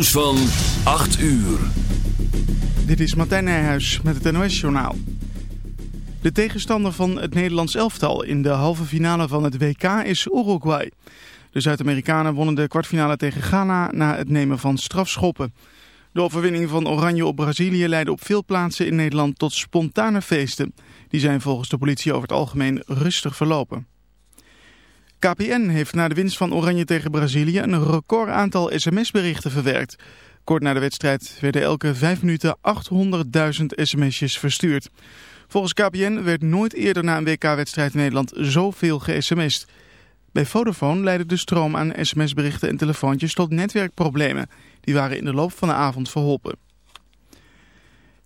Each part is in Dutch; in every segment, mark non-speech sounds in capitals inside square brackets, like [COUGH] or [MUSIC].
nieuws van 8 uur. Dit is Martijn Nijhuis met het NOS-journaal. De tegenstander van het Nederlands elftal in de halve finale van het WK is Uruguay. De Zuid-Amerikanen wonnen de kwartfinale tegen Ghana na het nemen van strafschoppen. De overwinning van Oranje op Brazilië leidde op veel plaatsen in Nederland tot spontane feesten. Die zijn volgens de politie over het algemeen rustig verlopen. KPN heeft na de winst van Oranje tegen Brazilië een record aantal sms-berichten verwerkt. Kort na de wedstrijd werden elke vijf minuten 800.000 sms'jes verstuurd. Volgens KPN werd nooit eerder na een WK-wedstrijd in Nederland zoveel ge-sms'd. Bij Vodafone leidde de stroom aan sms-berichten en telefoontjes tot netwerkproblemen. Die waren in de loop van de avond verholpen.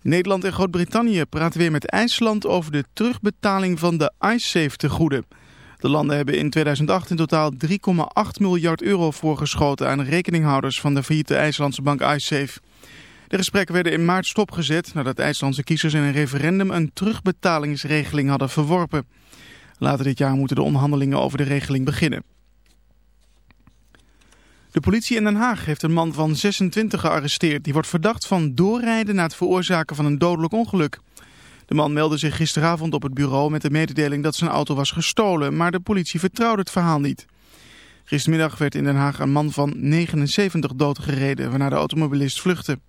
Nederland en Groot-Brittannië praten weer met IJsland over de terugbetaling van de IceSafe tegoeden. De landen hebben in 2008 in totaal 3,8 miljard euro voorgeschoten aan rekeninghouders van de failliete IJslandse bank iSafe. De gesprekken werden in maart stopgezet nadat IJslandse kiezers in een referendum een terugbetalingsregeling hadden verworpen. Later dit jaar moeten de onderhandelingen over de regeling beginnen. De politie in Den Haag heeft een man van 26 gearresteerd. Die wordt verdacht van doorrijden na het veroorzaken van een dodelijk ongeluk. De man meldde zich gisteravond op het bureau met de mededeling dat zijn auto was gestolen, maar de politie vertrouwde het verhaal niet. Gistermiddag werd in Den Haag een man van 79 doodgereden, waarna de automobilist vluchtte.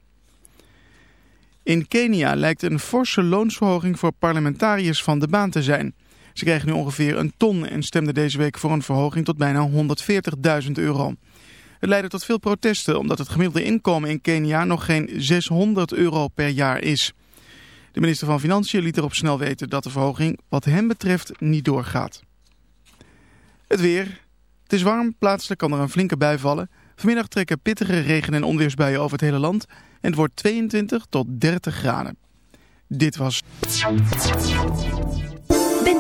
In Kenia lijkt een forse loonsverhoging voor parlementariërs van de baan te zijn. Ze krijgen nu ongeveer een ton en stemden deze week voor een verhoging tot bijna 140.000 euro. Het leidde tot veel protesten omdat het gemiddelde inkomen in Kenia nog geen 600 euro per jaar is. De minister van Financiën liet erop snel weten dat de verhoging wat hem betreft niet doorgaat. Het weer. Het is warm, plaatselijk kan er een flinke bui vallen. Vanmiddag trekken pittige regen- en onweersbuien over het hele land. En het wordt 22 tot 30 graden. Dit was...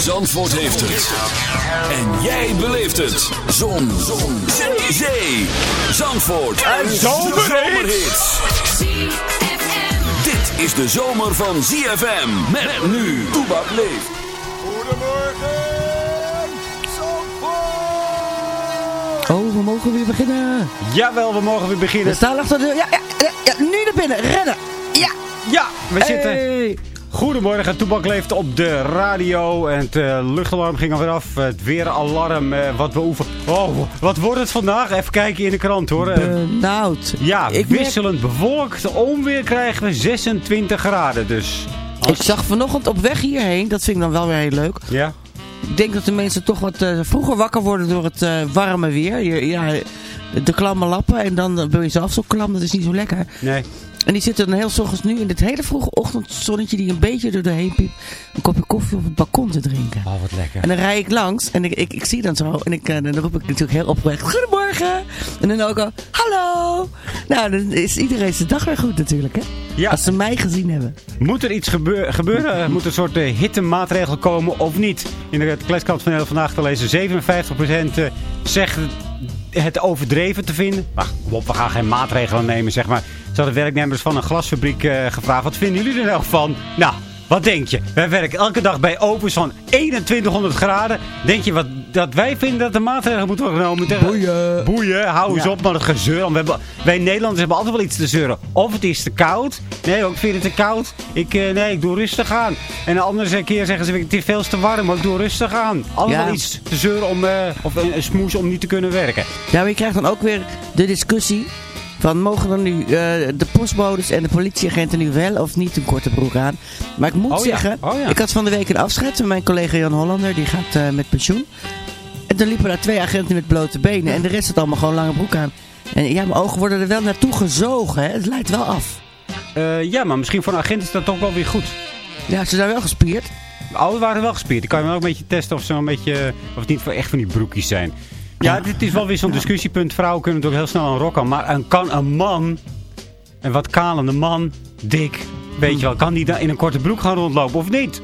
Zandvoort heeft het. En jij beleeft het. Zon. Zon. Zee. Zee. Zandvoort. Een zomerhit. Dit is de zomer van ZFM. Met nu. Toebak leeft. Oh, we mogen weer beginnen. Jawel, we mogen weer We beginnen. staan achter de deur. Ja, ja, ja, ja, nu naar binnen. Rennen. Ja. Ja, we zitten. Goedemorgen, Toebak leeft op de radio. En het eh, luchtalarm ging alweer af. Het weeralarm, eh, wat we oefenen. Oh, wat wordt het vandaag? Even kijken in de krant hoor. Eh, Benauwd. ja, ik merk- wisselend bewolkt. Onweer krijgen we 26 graden. Dus Ik zag vanochtend op weg hierheen, dat vind ik dan wel weer heel leuk. ja. Ik denk dat de mensen toch wat vroeger wakker worden door het warme weer. Ja, de klamme lappen en dan ben je zelf zo klam, dat is niet zo lekker. Nee. En die zitten dan heel ochtends nu in dit hele vroege ochtendzonnetje die een beetje door de heen piept. Een kopje koffie op het balkon te drinken. Oh, wat lekker. En dan rij ik langs en ik, ik, ik zie dan zo. En ik, eh, dan roep ik natuurlijk heel opgewekt. Goedemorgen. En dan ook al. Hallo. Nou, dan is iedereen zijn dag weer goed natuurlijk. Hè? Ja. Als ze mij gezien hebben. Moet er iets gebeur- gebeuren? [LAUGHS] Moet er een soort uh, hittemaatregel komen of niet? In de kletskant van Nederland vandaag te lezen. 57% eh, zegt het overdreven te vinden. Maar we gaan geen maatregelen nemen, zeg maar. Ze hadden werknemers van een glasfabriek eh, gevraagd. Wat vinden jullie er nou van? Nou, wat denk je? Wij werken elke dag bij ovens van 2100 graden. Denk je wat, dat wij vinden dat er maatregelen moeten worden genomen? Tegen- Boeien. Boeien, hou eens Ja. op met het gezeur. We hebben, wij Nederlanders hebben altijd wel iets te zeuren. Of het is te koud. Nee, ook vind het te koud. Ik, eh, nee, ik doe rustig aan. En een andere keer zeggen ze, het is veel te warm, maar ik doe rustig aan. Allemaal Ja. iets te zeuren om, eh, of een, een smoes om niet te kunnen werken. Ja, maar je krijgt dan ook weer de discussie van mogen dan nu eh, de postbodes en de politieagenten nu wel of niet een korte broek aan. Maar ik moet Oh ja, zeggen, oh ja. ik had van de week een afscheid van mijn collega Jan Hollander, die gaat eh, met pensioen. En dan liepen daar twee agenten met blote benen en de rest had allemaal gewoon lange broek aan. En ja, mijn ogen worden er wel naartoe gezogen, hè. het leidt wel af. Eh, ja, maar misschien voor een agent is dat toch wel weer goed. Ja, ze zijn wel gespierd. Alle waren wel gespierd. Dan kan je wel een beetje testen of ze een beetje, of het niet echt van die broekjes zijn. Ja, Ja. dit is wel weer zo'n discussiepunt. Vrouwen kunnen natuurlijk heel snel een rok aan. Maar een, kan een man, een wat kalende man, dik, weet je wel, kan die dan in een korte broek gaan rondlopen of niet?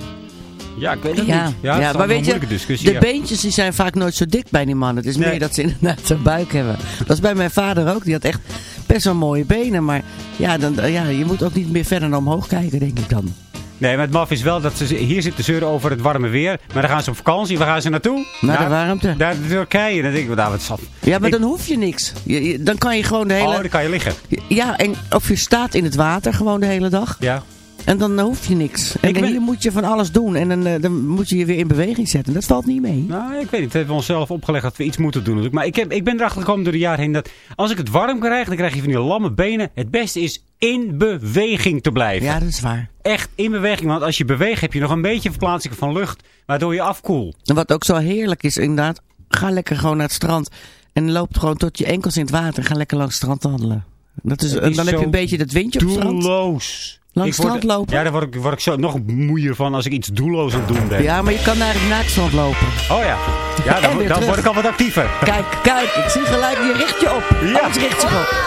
Ja, ik weet het Ja, niet. ja, dat is wel maar een weet je, moeilijke discussie. de ja. beentjes die zijn vaak nooit zo dik bij die mannen. Het is Nee. meer dat ze inderdaad een buik hebben. Dat is bij mijn vader ook. Die had echt best wel mooie benen. Maar ja, dan, ja, je moet ook niet meer verder naar omhoog kijken, denk ik dan. Nee, maar het maf is wel dat ze hier zitten zeuren over het warme weer. Maar dan gaan ze op vakantie. Waar gaan ze naartoe? Naar de warmte. Naar de Turkije. Dan denk ik, nou, wat saf. Ja, maar Ik- dan hoef je niks. Je- je- dan kan je gewoon de hele... Oh, dan kan je liggen. Ja, en of je staat in het water gewoon de hele dag. Ja. En dan hoef je niks. En ben- hier moet je van alles doen. En dan, eh, dan moet je je weer in beweging zetten. Dat valt niet mee. Nou, ik weet niet. Het hebben we onszelf opgelegd dat we iets moeten doen. natuurlijk. Maar ik, heb, ik ben erachter gekomen door de jaren heen dat als ik het warm krijg, dan krijg je van die lamme benen. Het beste is in beweging te blijven. Ja, dat is waar. Echt in beweging. Want als je beweegt heb je nog een beetje verplaatsing van lucht, waardoor je afkoelt. En wat ook zo heerlijk is, inderdaad. Ga lekker gewoon naar het strand. En loop gewoon tot je enkels in het water. Ga lekker langs het strand wandelen. Dat is, Het is dan heb je een beetje dat windje op het strand. Doelloos. Langs Ik word- het strand lopen? Ja, daar word ik, word ik zo nog moeier van als ik iets doelloos aan het doen ben. Ja, maar je kan naar het naaktstrand lopen. Oh ja. Ja, dan, dan word ik al wat actiever. Kijk, kijk, ik zie gelijk, je richt je op. Ja. Alles richt zich op. [LAUGHS]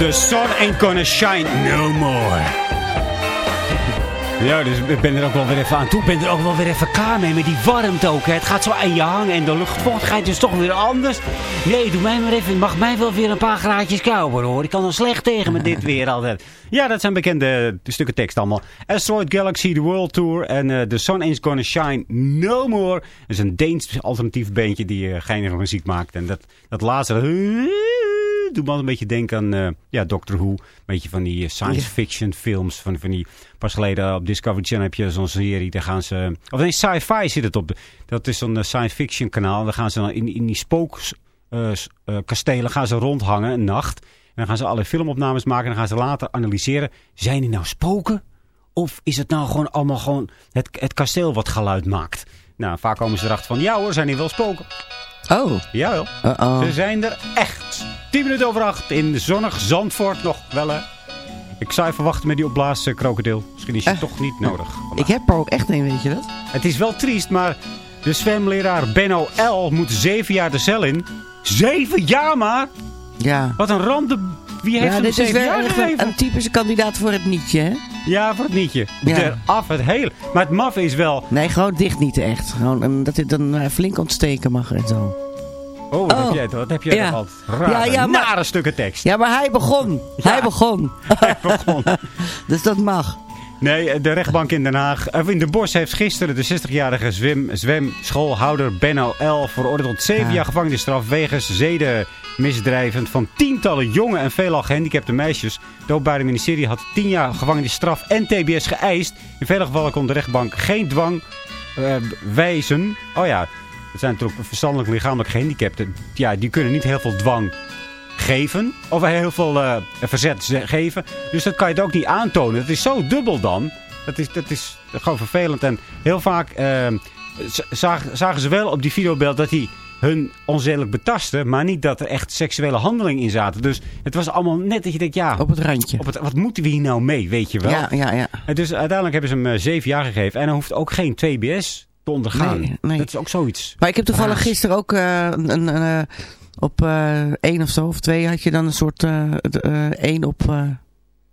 The sun ain't gonna shine no more. Ja, dus ik ben er ook wel weer even aan toe. Ik ben er ook wel weer even klaar mee met die warmte ook. Hè. Het gaat zo aan je hangen en de luchtvochtigheid is toch weer anders. Nee, doe mij maar even. Mag mij wel weer een paar graadjes kouder hoor. Ik kan er slecht tegen met dit weer altijd. Ja, dat zijn bekende stukken tekst allemaal. Asteroid Galaxy, The World Tour en eh, The Sun Ain't Gonna Shine No More. Dat is een Deens alternatief bandje die uh, geinige muziek maakt. En dat, dat laatste... doet me altijd een beetje denken aan eh, ja, Doctor Who. Een beetje van die eh, science fiction films. Van, van die, pas geleden op Discovery Channel heb je zo'n serie. Daar gaan ze... Of nee, sci-fi zit het op. Dat is zo'n eh, science fiction kanaal. Daar gaan ze dan in, in die spookkastelen gaan ze rondhangen een nacht. En dan gaan ze alle filmopnames maken. En dan gaan ze later analyseren. Zijn die nou spoken? Of is het nou gewoon allemaal gewoon het, het kasteel wat geluid maakt? Nou, vaak komen ze erachter van, ja hoor, zijn die wel spoken. Oh. Jawel. Uh-oh. Ze zijn er echt. 10 minuten over 8 in zonnig Zandvoort nog wel hè. Ik zou even wachten met die opblazen krokodil. Misschien is je Eh. toch niet nodig. Ik heb er ook echt een, weet je dat? Het is wel triest, maar de zwemleraar Benno L. moet zeven jaar de cel in. Zeven jaar maar? Ja. Wat een rande... Wie heeft Ja, hem dit is zeven wel jaar gegeven? een, typische kandidaat voor het nietje, hè? Ja, voor het nietje. Ja. Af het hele. Maar het maf is wel... Nee, gewoon dicht niet echt. Gewoon um, dat dit dan eh, flink ontsteken mag en zo. Oh, wat Oh. heb jij, wat heb jij Ja. rare, Ja, ja, maar- nare stukken tekst. Ja, maar hij begon. Hij begon. [LAUGHS] begon. [LAUGHS] dus dat mag. Nee, de rechtbank in Den Haag, of in de Bos heeft gisteren de 60-jarige zwem, zwemschoolhouder Benno L. veroordeeld tot 7 Ja. jaar gevangenisstraf wegens zedenmisdrijven van tientallen jonge en veelal gehandicapte meisjes. Het Openbaar Ministerie had 10 jaar gevangenisstraf en TBS geëist. In vele gevallen kon de rechtbank geen dwang eh, wijzen. Oh ja, het zijn natuurlijk verstandelijk lichamelijk gehandicapten. Ja, die kunnen niet heel veel dwang geven. Of heel veel eh, verzet ze- geven. Dus dat kan je het ook niet aantonen. Dat is zo dubbel dan. Dat is, dat is gewoon vervelend. En heel vaak eh, z- zagen, zagen ze wel op die videobeeld dat hij hun onzedelijk betastte. Maar niet dat er echt seksuele handelingen in zaten. Dus het was allemaal net dat je denkt, ja, Op het randje. op het, wat moeten we hier nou mee, weet je wel. Ja, ja, ja. En dus uiteindelijk hebben ze hem eh, zeven jaar gegeven. En hij hoeft ook geen 2BS te ondergaan. Nee, nee. Dat is ook zoiets. Maar ik heb toevallig Raars. gisteren ook eh, een, een, een, eh, op eh één of zo, of twee had je dan een soort eh, één op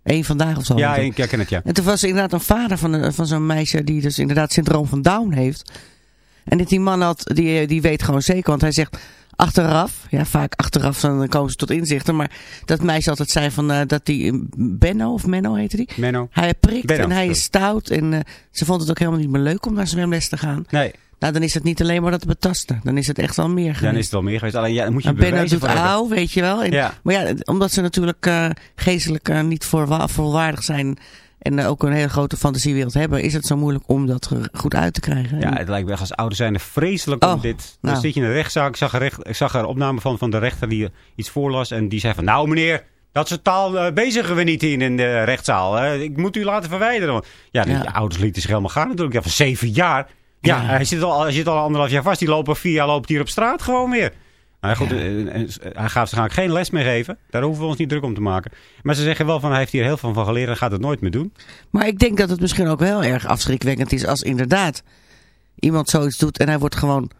één vandaag of zo. Ja, ik herken het, ja. En toen was er inderdaad een vader van, een- van zo'n meisje die dus inderdaad syndroom van Down heeft. En dit die man had, die, die weet gewoon zeker, want hij zegt achteraf, ja vaak achteraf dan komen ze tot inzichten, maar dat meisje altijd zei van eh, dat die Benno of Menno heette die. Menno. Hij prikt Benno, en hij sorry. is stout en eh, ze vond het ook helemaal niet meer leuk om naar zwemles te gaan. Nee, Nou, dan is het niet alleen maar dat betasten. Dan is het echt wel meer dan geweest. is het wel meer geweest. Alleen ja, dan moet je Benno doet voor auw, weet je wel. En- Ja. Maar ja, omdat ze natuurlijk eh, geestelijk niet voorwa- volwaardig zijn en eh, ook een hele grote fantasiewereld hebben, is het zo moeilijk om dat er goed uit te krijgen. Ja, het lijkt me echt als ouder zijn vreselijk om Oh, dit. Dan nou. zit je in de rechtszaak. Ik zag, een recht, ik zag er een opname van, van de rechter die iets voorlas. En die zei van, nou meneer, dat soort taal eh, bezigen we niet in, in de rechtszaal. hè. Ik moet u laten verwijderen. Ja, de, Ja. de ouders lieten zich helemaal gaan natuurlijk. Ja, van zeven jaar. Ja, Ja. Hij, zit al, hij zit al anderhalf jaar vast. Die lopen vier jaar loopt hier op straat gewoon weer. Nou ja, goed, Ja. eh, eh, eh, hij gaat zich geen les meer geven. Daar hoeven we ons niet druk om te maken. Maar ze zeggen wel van, hij heeft hier heel veel van geleerd en gaat het nooit meer doen. Maar ik denk dat het misschien ook wel erg afschrikwekkend is als inderdaad iemand zoiets doet en hij wordt gewoon,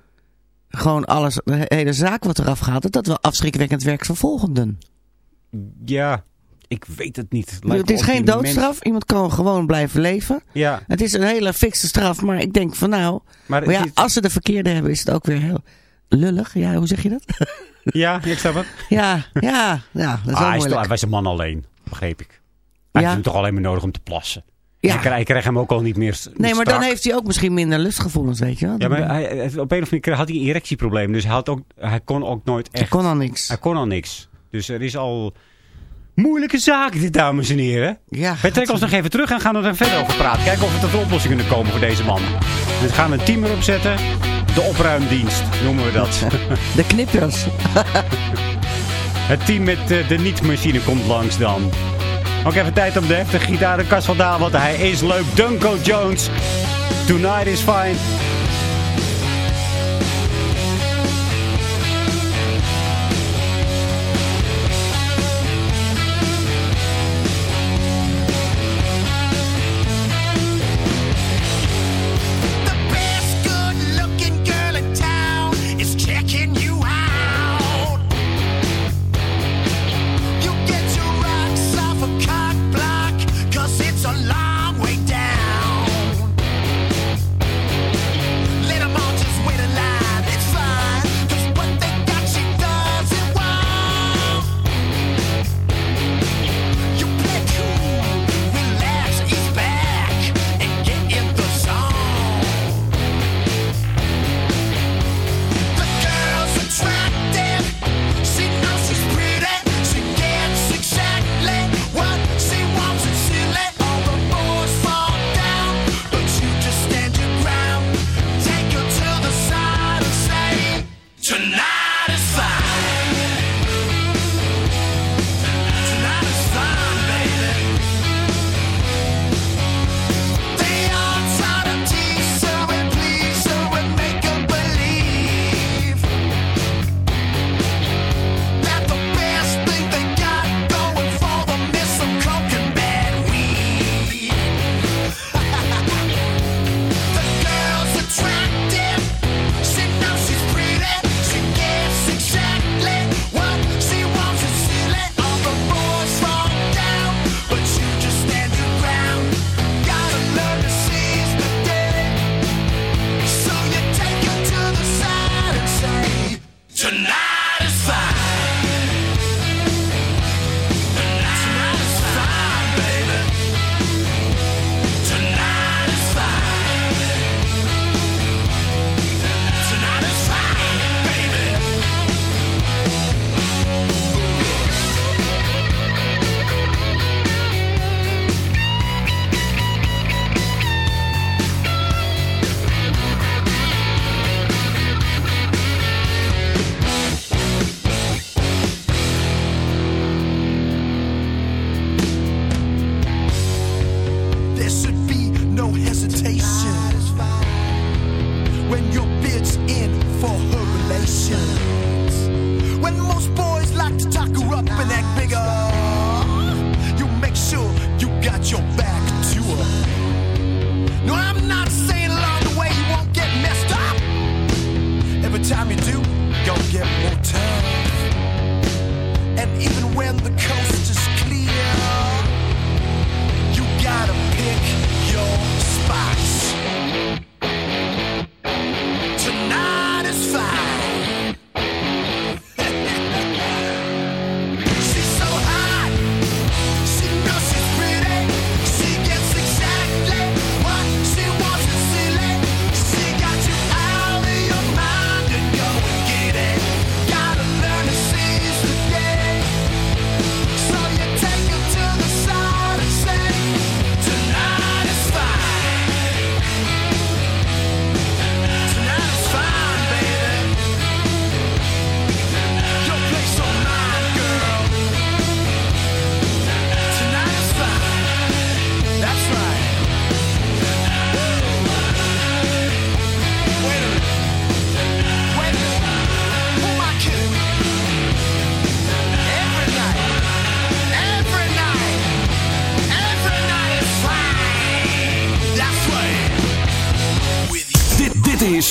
gewoon alles, de hele zaak wat eraf gaat, dat dat wel afschrikwekkend werkt voor volgenden. Ja, ik weet het niet. Lijkt het is geen doodstraf, iemand kan gewoon blijven leven. Ja, Het is een hele fikse straf, maar ik denk van nou, maar, maar ja, het als ze de verkeerde hebben is het ook weer heel lullig. Ja, hoe zeg je dat? [LAUGHS] Ja, ik snap het. ja, ja, ja, dat is Ah, hij, is, hij was een man alleen, begreep ik. Hij Ja. heeft hem toch alleen maar nodig om te plassen. Ja. Ik, krijg, ik krijg hem ook al niet meer Nee, maar dan heeft hij ook misschien minder lustgevoelens, weet je wel. Ja, maar hij, hij- op een of andere manier had hij een erectieprobleem. Dus hij, had ook, hij kon ook nooit Hij echt... kon al niks. Hij kon al niks. Dus er is al moeilijke zaken dit, dames en heren. Ja, Wij trekken ons nog even terug en gaan er verder over praten. Kijken of we tot een oplossing kunnen komen voor deze man. Dan gaan we een team erop zetten. De opruimdienst noemen we dat. [LAUGHS] de knippers. [LAUGHS] Het team met eh, de niet-machine komt langs dan. Ook even tijd om de heftige gitaarenkast vandaan, want hij is leuk. Dunco Jones. Tonight is fine.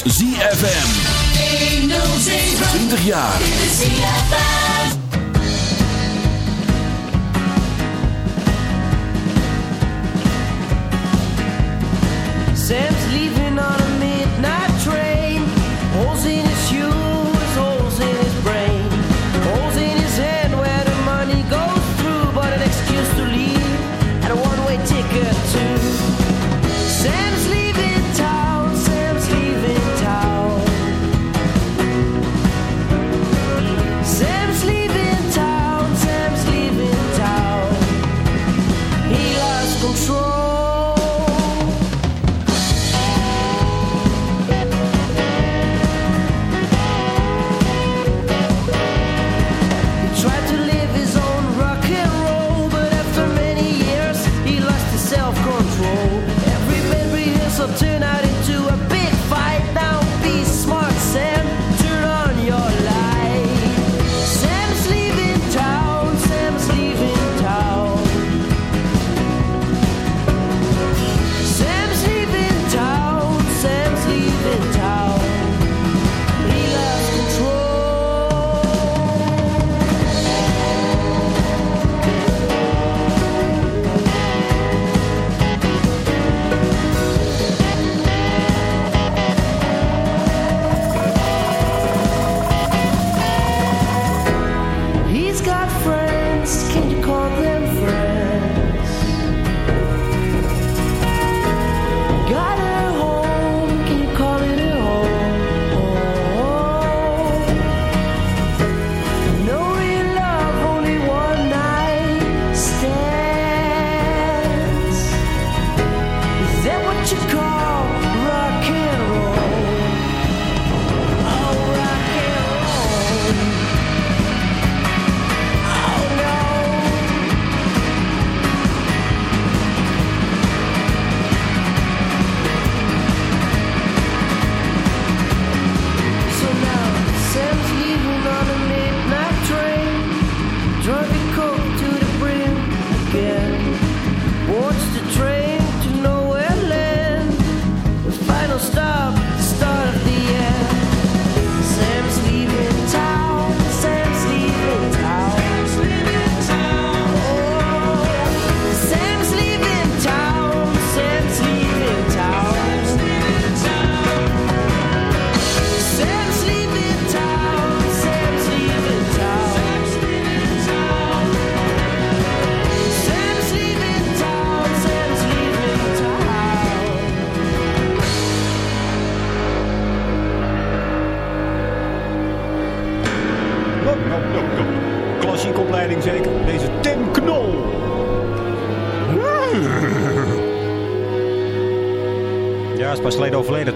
ZFM. 107. 20 jaar. ZFM.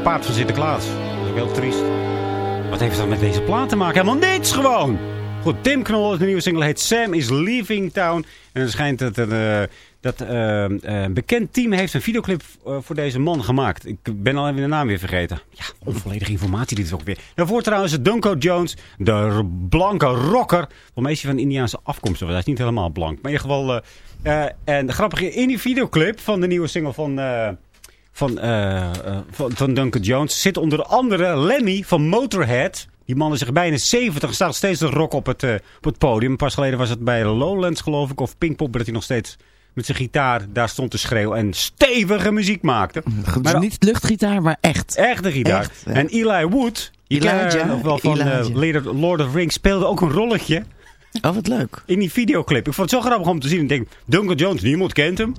Paard van Sinterklaas. Dat is heel triest. Wat heeft dat met deze plaat te maken? Helemaal niets gewoon. Goed, Tim Knol, de nieuwe single heet Sam is Leaving Town. En het schijnt dat eh, Dat eh, eh, een bekend team heeft een videoclip voor deze man gemaakt. Ik ben al even de naam weer vergeten. Ja, onvolledige informatie dit is ook weer. Daarvoor trouwens Dunco Jones, de blanke rocker. Is hij van Indiaanse afkomst. Hij is niet helemaal blank. Maar in ieder geval... eh, en de grappige in die videoclip van de nieuwe single van... van, eh, eh, van, van Duncan Jones zit onder andere Lemmy van Motorhead. Die man is zich bijna 70 staat steeds te rock op het, eh, op het podium. Pas geleden was het bij Lowlands geloof ik of Pinkpop dat hij nog steeds met zijn gitaar daar stond te schreeuwen en stevige muziek maakte. Goed, Maar- niet luchtgitaar, maar echt. Echte gitaar. Echt, en Eli Wood, je Elijah, hem nog wel van. Leader- Lord of Rings, speelde ook een rolletje Oh, wat leuk. in die videoclip. Ik vond het zo grappig om te zien. Ik denk, Duncan Jones, niemand kent hem.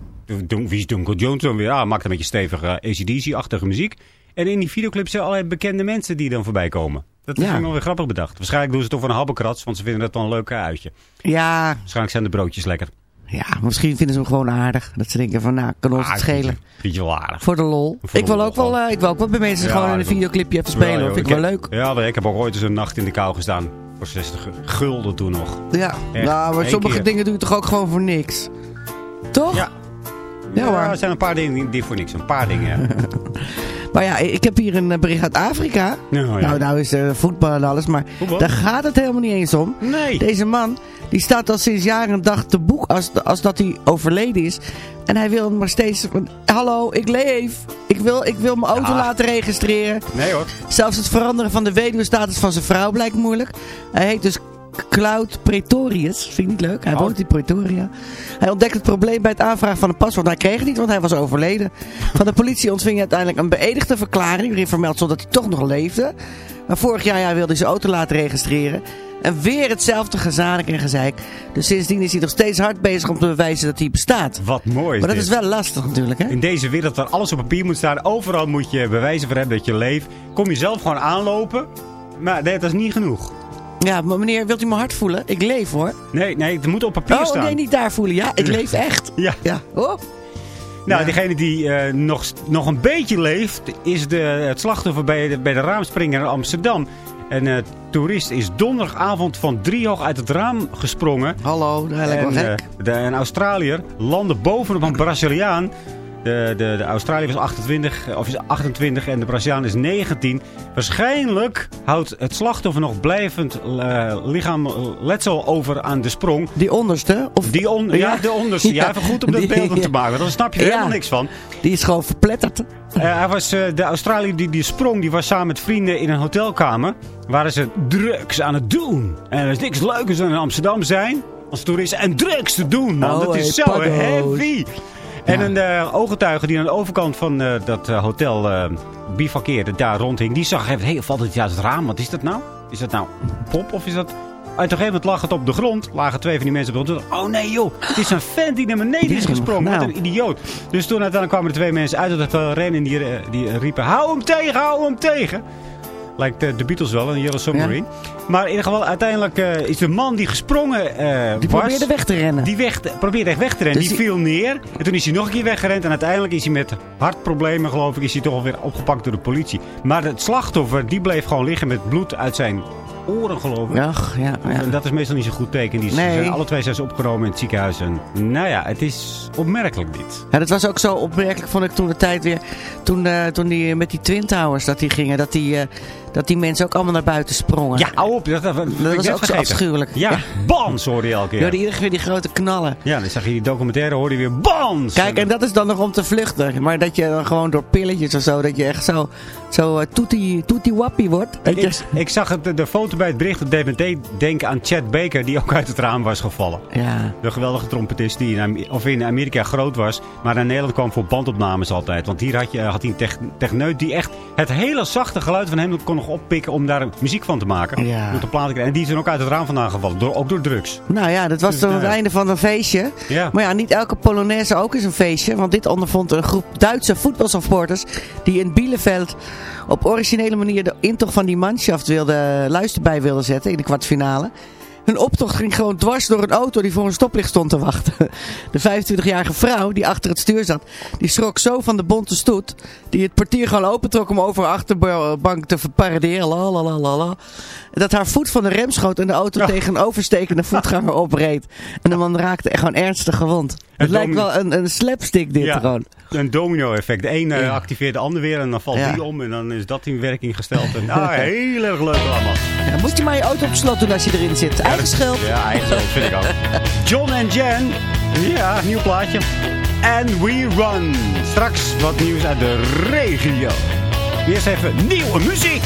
Wie is Duncan Jones dan weer? Ah, maakt een beetje stevige eh, ACDC-achtige muziek. En in die videoclip zijn allerlei bekende mensen die dan voorbij komen. Dat Ja. vind ik wel weer grappig bedacht. Waarschijnlijk doen ze het toch voor een habbekrats, want ze vinden dat wel een leuk eh, uitje. Ja, Waarschijnlijk zijn de broodjes lekker. ja, misschien vinden ze hem gewoon aardig. Dat ze denken van, nou, kan ons Ah, het schelen. Vind je wel aardig. Voor de lol. Voor de ik, wil lol ook wel, eh, ik wil ook wel bij mensen Ja, gewoon in een ik videoclipje even spelen. Ja, hoor. vind ik wel heb- leuk. Ja, ik heb ook ooit eens een nacht in de kou gestaan. Voor 60 gulden toen nog. Ja, Echt, nou, maar sommige keer. dingen doe je toch ook gewoon voor niks? Toch? Ja. Ja, hoor. er zijn een paar dingen die voor niks. Een paar dingen. ja. [LAUGHS] Maar ja, ik heb hier een eh, bericht uit Afrika. Nou, ja. Nou, nou is er voetbal en alles, maar Voetbal? daar gaat het helemaal niet eens om. Nee. Deze man, die staat al sinds jaren en dag te boek als, als dat hij overleden is. En hij wil maar steeds hallo, ik leef. Ik wil, ik wil mijn auto Ja. laten registreren. Nee hoor. Zelfs het veranderen van de weduwstatus van zijn vrouw blijkt moeilijk. Hij heet dus Cloud Pretorius. Vind ik niet leuk. Hij Oh. woont in Pretoria. Hij ontdekt het probleem bij het aanvragen van een paspoort. Hij kreeg het niet, want hij was overleden. Van de politie ontving hij uiteindelijk een beëdigde verklaring. Waarin vermeld stond dat hij toch nog leefde. Maar vorig jaar ja, wilde hij zijn auto laten registreren. En weer hetzelfde gezanik en gezeik. Dus sindsdien is hij nog steeds hard bezig om te bewijzen dat hij bestaat. Wat mooi Maar dat dit. is wel lastig natuurlijk, hè? In deze wereld waar alles op papier moet staan, overal moet je bewijzen voor hebben dat je leeft. Kom je zelf gewoon aanlopen. Maar nee, dat is niet genoeg. Ja, maar meneer, wilt u mijn hart voelen? Ik leef hoor. Nee, nee, het moet op papier Oh staan. nee, niet daar voelen. Ja, ik leef echt. [LAUGHS] Ja. Ja. Oh. Nou, Ja. degene die eh, nog, nog een beetje leeft, is de, het slachtoffer bij de, bij de raamspringer in Amsterdam. Een eh, toerist is donderdagavond van driehoog uit het raam gesprongen. Hallo, dat lijkt wel eh, gek. de, een Australiër landde bovenop een Braziliaan. De, de, de Australiër was 28, eh, of is 28 en de Braziliaan is 19. Waarschijnlijk houdt het slachtoffer nog blijvend eh, lichaam letsel over aan de sprong. Die onderste? Of Die on, ja, de onderste. Ja, even goed om dat [LAUGHS] beeld te maken. Dan snap je er Ja. helemaal niks van. Die is gewoon verpletterd. Eh, hij was, eh, de Australiër die, die sprong, die was samen met vrienden in een hotelkamer. Waren ze drugs aan het doen. En er is niks leukers dan in Amsterdam zijn. Als toerist en drugs te doen, man. Oh, dat is hey, zo paddo's. heavy. En Ja. een eh, ooggetuige die aan de overkant van dat hotel bivakkeerde, daar rondhing. Die zag even, hey, valt het het raam? Wat is dat nou? Is dat nou een pop of is dat... En een gegeven moment lag het op de grond. Lagen twee van die mensen op de grond. Oh nee joh, het is een vent die naar beneden is gesprongen. Wat een idioot. Dus toen uiteindelijk kwamen er twee mensen uit het rennen. En die, eh, die riepen, hou hem tegen, hou hem tegen. Lijkt de, de Beatles wel, een Yellow Submarine. Maar in ieder geval, uiteindelijk eh, is de man die gesprongen eh, Die was... probeerde weg te rennen. Die weg, probeerde echt weg te rennen. Dus die die- viel neer. En toen is hij nog een keer weggerend. En uiteindelijk is hij met hartproblemen, geloof ik, is hij toch alweer opgepakt door de politie. Maar het slachtoffer, die bleef gewoon liggen met bloed uit zijn oren, geloof ik. Ach, ja, ja. En dat is meestal niet zo'n goed teken. Die Nee. zijn, alle twee zijn ze opgenomen in het ziekenhuis. En nou ja, het is opmerkelijk dit. Ja, dat was ook zo opmerkelijk, vond ik toen de tijd weer. Toen, eh, toen die met die Twin Towers dat die gingen. Dat die, eh, dat die mensen ook allemaal naar buiten sprongen. Ja, hou op. Dat, dat, dat, dat was ook zo afschuwelijk. Ja, bans hoorde je elke Je keer. hoorde iedere keer die grote knallen. Ja, dan zag je die documentaire, hoorde je weer bans. Kijk, en dat is dan nog om te vluchten. Maar dat je dan gewoon door pilletjes of zo, dat je echt zo, zo eh, toetie, toetie wappie wordt. Je, Ik, ik zag het, de, de bij het bericht op DPT denken aan Chad Baker, die ook uit het raam was gevallen. ja. De geweldige trompetist die in, of in Amerika groot was, maar naar Nederland kwam voor bandopnames altijd. Want hier had, je, had hij een tech- techneut die echt het hele zachte geluid van hem kon nog oppikken om daar muziek van te maken. Ja. Te platen. En die is dan ook uit het raam vandaan gevallen, door, ook door drugs. Nou ja, dat was Dus, dan het einde van een feestje. Ja. Maar ja, niet elke Polonaise ook is een feestje. Want dit ondervond een groep Duitse voetbalsupporters die in Bielefeld op originele manier de intocht van die manschaft wilde, luister bij wilden zetten in de kwartfinale. Hun optocht ging gewoon dwars door een auto die voor een stoplicht stond te wachten. De 25-jarige vrouw die achter het stuur zat, die schrok zo van de bonte stoet, die het portier gewoon opentrok om over haar achterbank te paraderen, dat haar voet van de rem schoot en de auto tegen een overstekende voetganger opreed. En de man raakte echt gewoon ernstig gewond. Het lijkt wel een, een slapstick dit Ja, gewoon. Een domino-effect. De een eh, Ja. activeert de ander weer en dan valt Ja. die om en dan is dat in werking gesteld. En, ah, [LAUGHS] heel erg leuk allemaal. Moet je maar je auto op slot doen als je erin zit. Eigen schuld. Ja, eigen schuld vind ik ook. [LAUGHS] John en Jen. Ja, nieuw plaatje. And we run. Straks wat nieuws uit de regio. Eerst even nieuwe muziek.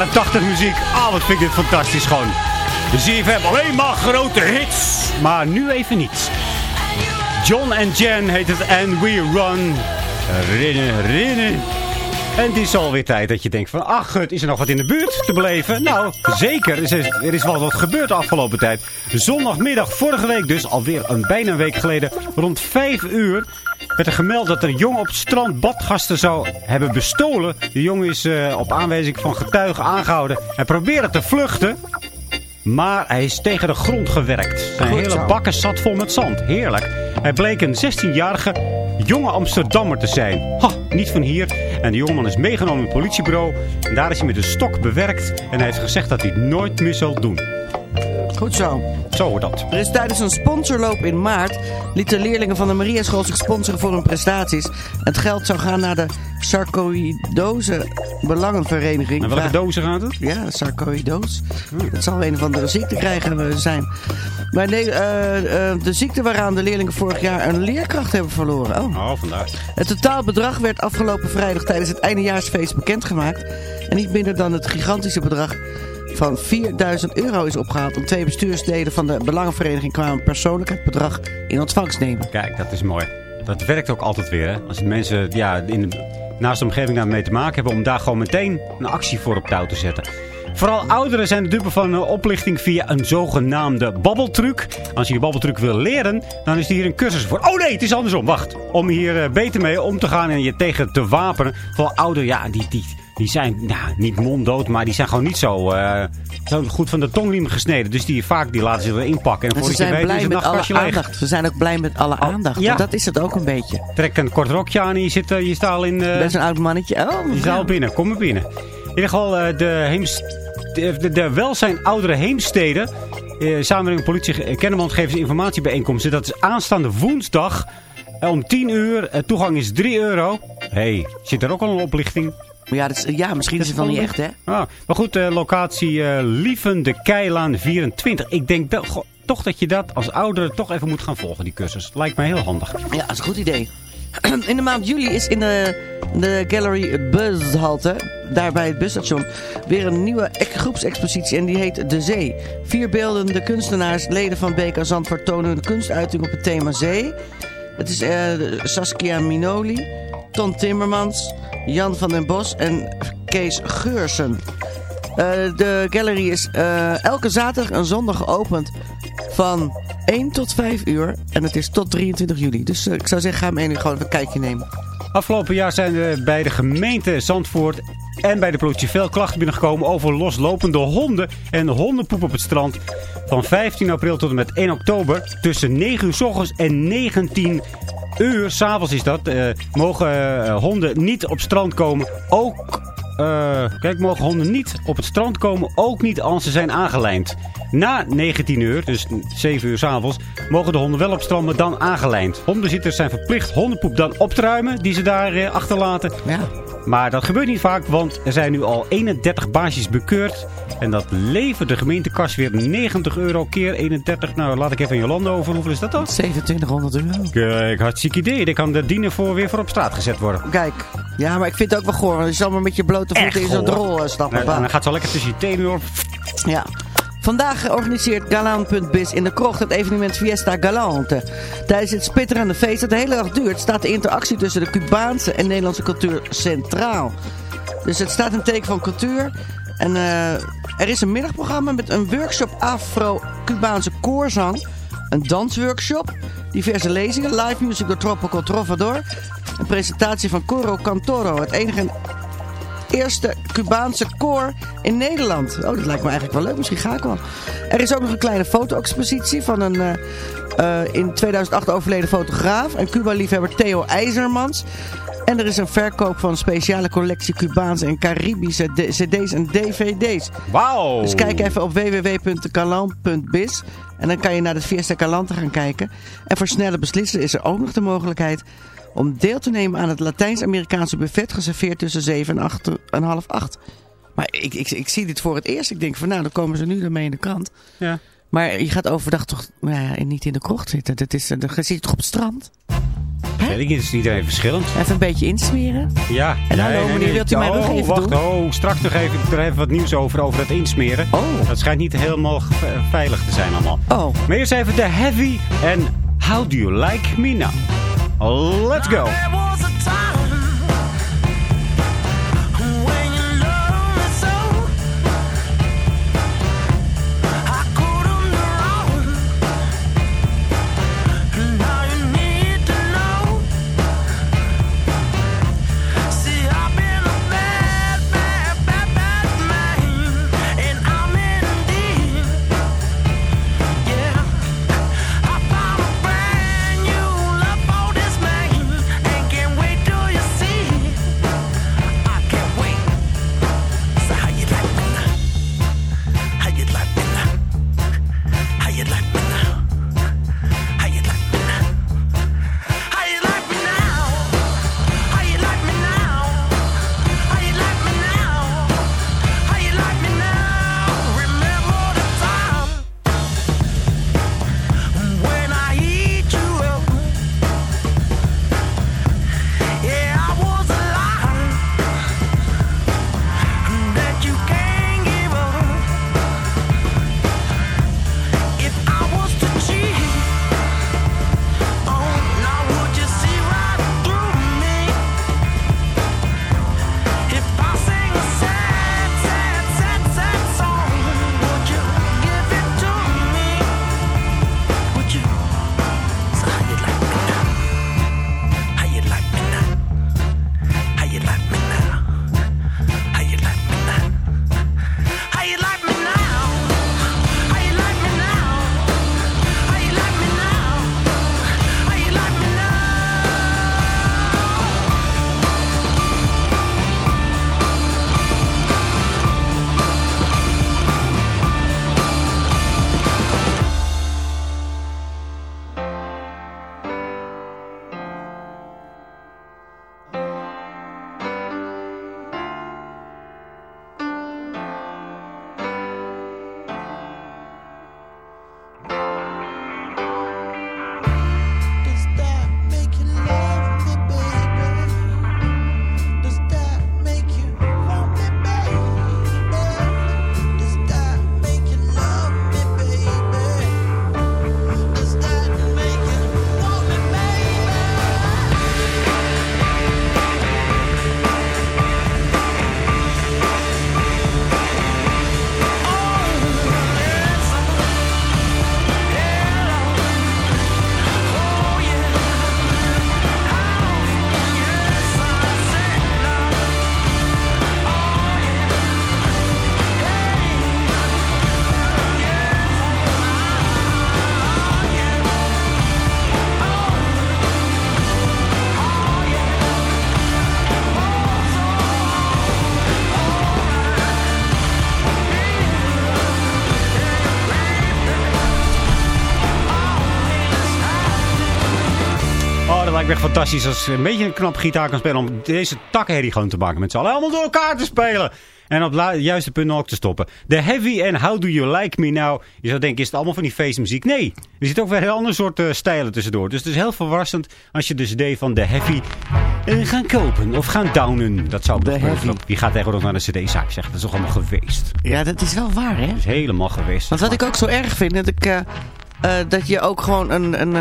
Jaren 80 muziek. Ah, wat vind ik dit fantastisch gewoon. De ZFM alleen maar grote hits. Maar nu even niets. John en Jen heet het And We Run. Rinnen, rinnen. En het is alweer tijd dat je denkt van... Ach, gut, is er nog wat in de buurt te beleven? Nou, zeker. Er is, er is wel wat gebeurd de afgelopen tijd. Zondagmiddag, vorige week dus, alweer een bijna een week geleden... rond 5 uur werd er gemeld dat er een jongen op het strand badgasten zou hebben bestolen. De jongen is eh, op aanwijzing van getuigen aangehouden. Hij probeerde te vluchten... Maar hij is tegen de grond gewerkt. Zijn hele bakken zat vol met zand. Heerlijk. Hij bleek een 16-jarige jonge Amsterdammer te zijn. Ha, niet van hier. En de jongeman is meegenomen in het politiebureau. En daar is hij met een stok bewerkt. En hij heeft gezegd dat hij het nooit meer zal doen. Goed zo. Zo dat. Er is tijdens een sponsorloop in maart lieten leerlingen van de Maria School zich sponsoren voor hun prestaties. Het geld zou gaan naar de sarcoïdose belangenvereniging. En welke Vraag- dozen gaat het? Ja, sarcoïdoos. Dat zal een of andere ziekte krijgen eh, zijn. Maar nee, eh, eh, de ziekte waaraan de leerlingen vorig jaar een leerkracht hebben verloren. Oh. Oh, vandaar. Het totaalbedrag werd afgelopen vrijdag tijdens het eindejaarsfeest bekendgemaakt. En niet minder dan het gigantische bedrag van 4000 euro is opgehaald. Om twee bestuursleden van de Belangenvereniging kwamen persoonlijk het bedrag in ontvangst nemen. Kijk, dat is mooi. Dat werkt ook altijd weer. Als de mensen ja, in de, naast de omgeving daar mee te maken hebben... om daar gewoon meteen een actie voor op touw te zetten. Vooral ouderen zijn de dupe van een oplichting via een zogenaamde babbeltruc. Als je die babbeltruc wil leren, dan is er hier een cursus voor. Oh nee, het is andersom. Wacht. Om hier eh, beter mee om te gaan en je tegen te wapenen. Voor ouderen, ja, die, die, die zijn nou, niet monddood, maar die zijn gewoon niet zo, eh, zo goed van de tongriem gesneden. Dus die vaak die laten zich erin pakken. En En ze je zijn weet blij met alle leeg. aandacht. Ze zijn ook blij met alle aandacht. ja. Dat is het ook een beetje. Trek een kort rokje aan en je, zit, eh, je staat al in... eh, Best een oud mannetje. Oh, je staat al binnen, kom maar binnen. In ieder geval de, heems, de, welzijn oudere heemsteden. Samen met de politie Kennemerland geven ze informatiebijeenkomsten. Dat is aanstaande woensdag om 10 uur. Toegang is 3 euro. hey, zit er ook al een oplichting? Ja, dat is, ja misschien is het wel niet echt, hè? Ah, maar goed, eh, locatie eh Lieven de Keilaan 24. Ik denk wel, goh, toch dat je dat als ouder toch even moet gaan volgen, die cursus. Lijkt mij heel handig. Ja, dat is een goed idee. [CLEARS THROAT] In de maand juli is in de, de Gallery Bushalte, daar bij het busstation, weer een nieuwe ex- groepsexpositie en die heet De Zee. Vier beeldende kunstenaars, leden van BK Zandvoort, tonen hun kunstuiting op het thema zee. Het is eh, Saskia Minoli, Ton Timmermans, Jan van den Bos en Kees Geursen. Eh, de gallery is eh, elke zaterdag en zondag geopend van 1 tot 5 uur. En het is tot 23 juli. Dus eh, ik zou zeggen, ga hem één uur gewoon even een kijkje nemen. Afgelopen jaar zijn er bij de gemeente Zandvoort en bij de politie veel klachten binnengekomen over loslopende honden en hondenpoep op het strand. Van 15 april tot en met 1 oktober tussen 9 uur s ochtends en 19 uur s'avonds is dat. eh, mogen eh, honden niet op strand komen. Ook eh, kijk, mogen honden niet op het strand komen, ook niet als ze zijn aangelijnd. Na 19 uur, dus 7 uur s'avonds, mogen de honden wel op strand, maar dan aangelijnd. Hondenzitters zijn verplicht hondenpoep dan op te ruimen, die ze daar achterlaten. Ja. Maar dat gebeurt niet vaak, want er zijn nu al 31 baasjes bekeurd. En dat levert de gemeentekas weer 90 euro keer 31. Nou, laat ik even aan Jolanda over. Hoeveel is dat dan? 2700 euro. Kijk, hartstikke idee. Die kan de dienen voor weer voor op straat gezet worden. Kijk, ja, maar ik vind het ook wel goor. Want je zal maar met je blote voeten in zo'n drol eh, stappen. Nou, dan gaat zo lekker tussen je tenen door. Ja. Vandaag organiseert Galant.biz in de krocht het evenement Fiesta Galante. Tijdens het spitterende feest dat de hele dag duurt, staat de interactie tussen de Cubaanse en Nederlandse cultuur centraal. Dus het staat een teken van cultuur. En eh, er is een middagprogramma met een workshop Afro-Cubaanse koorzang. Een dansworkshop, diverse lezingen, live music door Tropical Trovador. Een presentatie van Coro Cantoro, het enige en eerste Cubaanse koor in Nederland. Oh, dat lijkt me eigenlijk wel leuk. Misschien ga ik wel. Er is ook nog een kleine foto-expositie van een eh, eh, in 2008 overleden fotograaf. En Cuba-liefhebber Theo IJzermans. En er is een verkoop van een speciale collectie Cubaanse en Caribische cd's en dvd's. Wauw! Dus kijk even op www.calan.biz. En dan kan je naar de Fiesta Calante gaan kijken. En voor snelle beslissen is er ook nog de mogelijkheid om deel te nemen aan het Latijns-Amerikaanse buffet geserveerd tussen 7 en, 8, en half 8. Maar ik, ik, ik zie dit voor het eerst. Ik denk van nou, dan komen ze nu ermee in de krant. Ja. Maar je gaat overdag toch nou ja, niet in de krocht zitten. Dat is, dan zit je toch op het strand? Weet ik niet, het is iedereen verschillend. Even een beetje insmeren. Ja. En hallo, meneer, wilt u mij nog oh, even wacht, doen? Oh, straks nog even, er even wat nieuws over, over het insmeren. Oh. Dat schijnt niet helemaal veilig te zijn allemaal. Oh. Maar eerst even de Heavy en How Do You Like Me Now. Let's go. Fantastisch als een beetje een knap gitaar kan spelen... om deze takherrie gewoon te maken met z'n allen. Allemaal door elkaar te spelen. En op het juiste punt ook te stoppen. The Heavy en How Do You Like Me Now. Je zou denken, is het allemaal van die feestmuziek? Nee, er zit ook weer een heel ander soort eh, stijlen tussendoor. Dus het is heel verrassend als je dus idee van The Heavy eh, gaan kopen of gaan downen. Dat zou The Heavy. Wie gaat tegenwoordig naar de cd-zaak zeggen? Dat is toch allemaal geweest. Ja, dat is wel waar, hè? Dat is helemaal geweest. Want wat ik ook zo erg vind, dat, ik, eh, dat je ook gewoon een, een,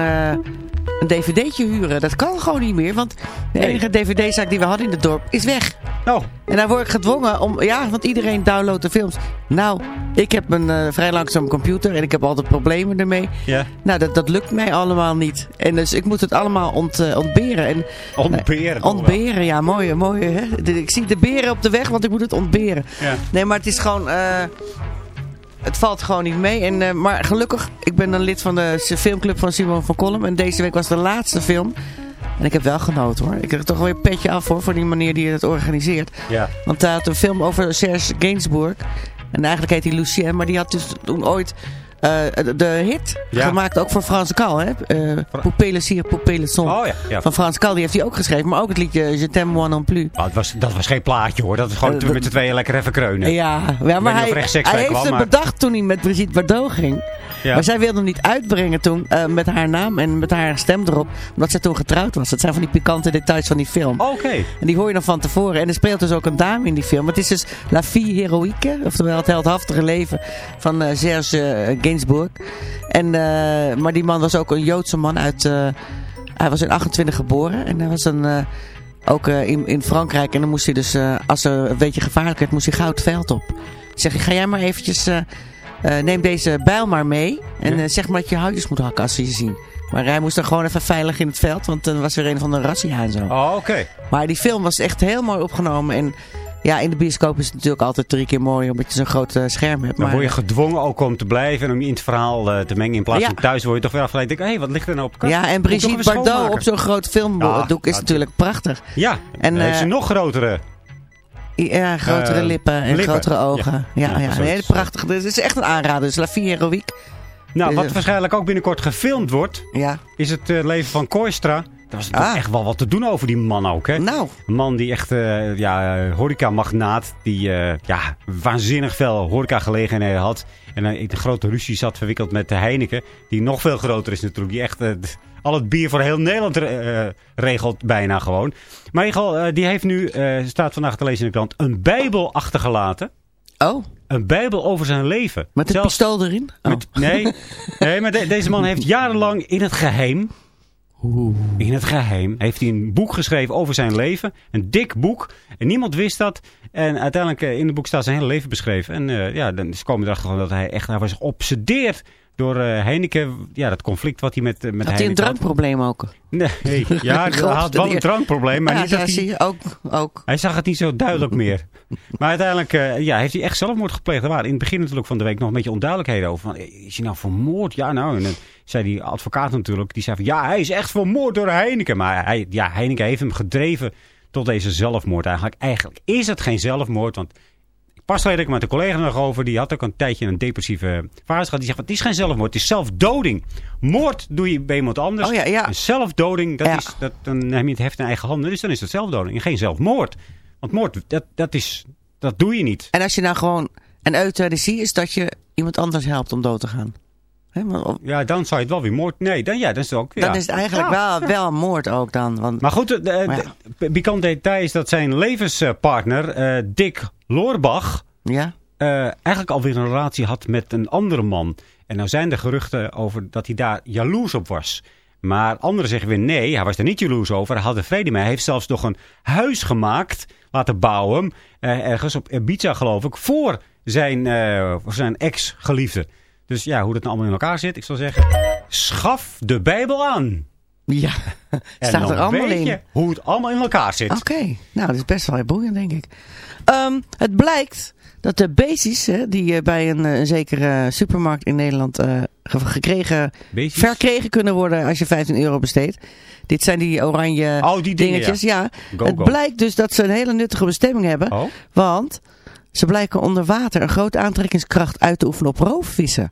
een dvd'tje huren. Dat kan gewoon niet meer, want de enige dvd-zaak die we hadden in het dorp is weg. Oh, En daar word ik gedwongen om, ja, want iedereen downloadt de films. Nou, ik heb een eh, vrij langzaam computer en ik heb altijd problemen ermee. ja. Nou, dat, dat lukt mij allemaal niet. En dus ik moet het allemaal ont, eh, ontberen. En, Ontberen. Eh, ontberen, ja, mooi, mooi. Hè? Ik zie de beren op de weg, want ik moet het ontberen. Ja. Nee, maar het is gewoon... eh, het valt gewoon niet mee. En, eh, maar gelukkig, ik ben een lid van de filmclub van Simon van Kolm. En deze week was de laatste film. En ik heb wel genoten hoor. Ik er toch weer een petje af hoor, voor die manier die het organiseert. Ja. Want hij had een film over Serge Gainsbourg. En eigenlijk heet hij Lucien. Maar die had dus toen ooit eh, de hit Ja. gemaakt ook voor Frans Kal. Hè? Eh Poupée le cire, Poupée son. Oh ja, ja. Van Frans Kal, die heeft hij ook geschreven. Maar ook het liedje Je t'aime moi non plus. Oh, het was, dat was geen plaatje hoor. Dat was gewoon Eh, toen met z'n tweeën lekker even kreunen. Ja, ja maar hij, hij heeft kwam, het maar- bedacht toen hij met Brigitte Bardot ging. Ja. Maar zij wilde hem niet uitbrengen toen eh, met haar naam en met haar stem erop. Omdat zij toen getrouwd was. Dat zijn van die pikante details van die film. Oké. En die hoor je nog van tevoren. En er speelt dus ook een dame in die film. Het is dus La Fille Heroïque. Oftewel het heldhaftige leven van eh, Serge Gainsbourg. En, eh, maar die man was ook een Joodse man uit... eh, hij was in 28 geboren. En hij was een... eh, ook in, in Frankrijk. En dan moest hij dus, als er een beetje gevaarlijk werd, moest hij goud veld op. Zeg ga jij maar eventjes, neem deze bijl maar mee. En Ja. zeg maar dat je houtjes moet hakken als ze je zien. Maar hij moest dan gewoon even veilig in het veld. Want dan was er een van de razzia en zo. Oh, oké. Maar die film was echt heel mooi opgenomen. En ja, in de bioscoop is het natuurlijk altijd drie keer mooi. Omdat je zo'n groot eh, scherm hebt. Dan Maar, word je gedwongen ook om te blijven en om je in het verhaal eh, te mengen. In plaats Ja. van thuis word je toch weer afgeleid. Denk, hé, hey, wat ligt er nou op kast? ja, en Brigitte Bardot op zo'n groot filmdoek Ja, is natuurlijk prachtig. Ja, En, heeft ze eh, nog grotere. Ja, grotere Eh, lippen en lippen. grotere ogen. Ja, Ja, zoiets. prachtige. Dus het is echt een aanrader. Dus La Fille Heroïque. Nou, wat eh, waarschijnlijk ook binnenkort gefilmd wordt, Ja. is het eh, leven van Koistra. Er was Ah. echt wel wat te doen over die man ook, hè? Nou, Een man die echt, eh ja, eh, horecamagnaat, die eh, ja, waanzinnig veel horecagelegenheden had. En in een grote ruzie zat verwikkeld met de Heineken, die nog veel groter is natuurlijk. Die echt al het bier voor heel Nederland regelt bijna gewoon. Maar die heeft nu, staat vandaag te lezen in de krant, een bijbel achtergelaten. oh, Een bijbel over zijn leven. met een Zelfs- pistool erin? Oh. met- nee, [LAUGHS] nee, maar de- deze man heeft jarenlang in het geheim... In het geheim heeft hij een boek geschreven over zijn leven. Een dik boek. En niemand wist dat. En uiteindelijk eh, in het boek staat zijn hele leven beschreven. En eh, ja, dan komen erachter gewoon dat hij echt... Hij was geobsedeerd door eh, Heineken. Ja, dat conflict wat hij met, eh, met Had hij een Heineken drankprobleem ook? Nee, [LAUGHS] ja, hij had wel een drankprobleem. Maar ja, niet dat ja, hij... ook, ook. Hij zag het niet zo duidelijk [LAUGHS] meer. Maar uiteindelijk eh, ja, heeft hij echt zelfmoord gepleegd. Er waren in het begin natuurlijk van de week nog een beetje onduidelijkheden over. Van, is hij nou vermoord? Ja, nou. En dan zei die advocaat natuurlijk. Die zei van ja, hij is echt vermoord door Heineken. Maar hij, ja, Heineken heeft hem gedreven tot deze zelfmoord eigenlijk. Eigenlijk is het geen zelfmoord. Want pas geleden ik met een collega nog over. Die had ook een tijdje een depressieve fase gehad. Die zegt, het is geen zelfmoord, het is zelfdoding. Moord doe je bij iemand anders. Oh ja, ja. En zelfdoding, dat Ja. is, dat, dan neem je het heft in eigen handen. Dus dan is het zelfdoding en geen zelfmoord. Want moord, dat, dat, is, dat doe je niet. En als je nou gewoon een euthanasie is dat je iemand anders helpt om dood te gaan. Hè, maar op- Ja, dan zou je het wel weer moord... Nee, dan, ja, dan is het ook... Dan ja. is het eigenlijk Ja. wel, wel moord ook dan. Want, Maar goed, de, de, Maar ja. de- pikant detail is dat zijn levenspartner, eh, Dick Loorbach... ja? eh, eigenlijk alweer een relatie had met een andere man. En nou zijn er geruchten over dat hij daar jaloers op was. Maar anderen zeggen weer nee, hij was er niet jaloers over. Hij had er vrede mee. Hij heeft zelfs nog een huis gemaakt, laten bouwen. eh, ergens op Ibiza geloof ik, voor zijn, voor zijn ex-geliefde. Dus ja, hoe dat nou allemaal in elkaar zit, ik zou zeggen... Schaf de Bijbel aan. Ja, En staat dan er allemaal weet in. je hoe het allemaal in elkaar zit. Oké, nou dat is best wel heel boeiend denk ik. Ehm, het blijkt dat de basis hè, die eh, bij een, eh, een zekere supermarkt in Nederland eh, ge- gekregen, verkregen kunnen worden als je 15 euro besteedt. Dit zijn die oranje Oh, die dingen, dingetjes. Ja. Go, het go. blijkt dus dat ze een hele nuttige bestemming hebben. Oh? Want ze blijken onder water een grote aantrekkingskracht uit te oefenen op roofvissen.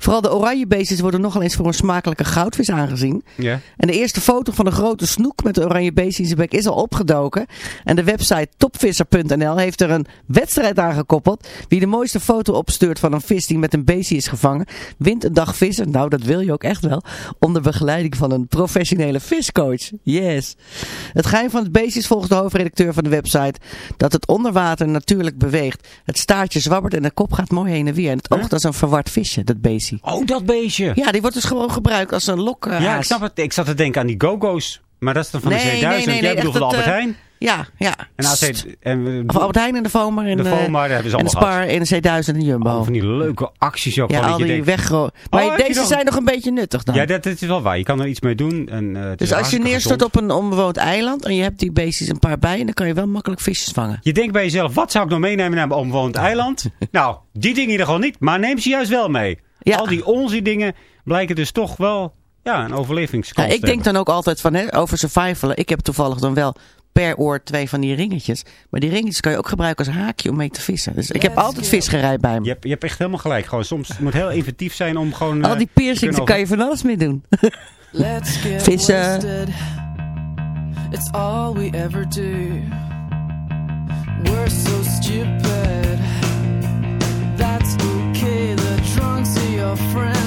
Vooral de oranje beestjes worden nogal eens voor een smakelijke goudvis aangezien. Ja. En de eerste foto van de grote snoek met de oranje beestje in zijn bek is al opgedoken. En de website topvisser.nl heeft er een wedstrijd aan gekoppeld. Wie de mooiste foto opstuurt van een vis die met een beestje is gevangen, wint een dag vissen. Nou, dat wil je ook echt wel. Onder begeleiding van een professionele viscoach. Yes. Het geheim van het beestje is volgens de hoofdredacteur van de website dat het onder water natuurlijk beweegt. Het staartje zwabbert en de kop gaat mooi heen en weer. En het oogt als een verward visje, dat beestje. Oh, dat beestje. Ja, die wordt dus gewoon gebruikt als een lok. Ja, ik snap het. Ik zat te denken aan die go-go's. Maar dat is dan van de Nee, C1000. nee, nee, Jij bedoelt van het, Albert eh, Heijn. Ja, ja. En, AC, en, Of Albert Heijn en de Vomar en De de, Vomar, daar hebben ze en de allemaal Spar en de C1000 en Jumbo. Oh, van die leuke acties ook. ja, al die denkt, weggro... Maar Oh, heb je deze zijn nog een beetje nuttig dan. Ja, dat, dat is wel waar. Je kan er iets mee doen. En, eh, het dus als je neerstort op een onbewoond eiland en je hebt die beestjes een paar bij, dan kan je wel makkelijk visjes vangen. Je denkt bij jezelf, wat zou ik nou meenemen naar een onbewoond eiland? [LAUGHS] nou, die dingen in ieder geval niet. Maar neem ze juist wel mee. Ja. Al die onzin dingen blijken dus toch wel ja, een overlevingskans Ja, ik denk dan ook altijd van, hè, over survivalen. Ik heb toevallig dan wel per oor twee van die ringetjes. Maar die ringetjes kan je ook gebruiken als haakje om mee te vissen. Dus ik heb altijd visgerij bij me. Je hebt, je hebt echt helemaal gelijk. Gewoon, soms het moet heel inventief zijn om gewoon... Al eh, die te piercings, daar kan je van alles mee doen. [LAUGHS] Let's get Vissen. wasted. It's all we ever do. We're so stupid. A friend.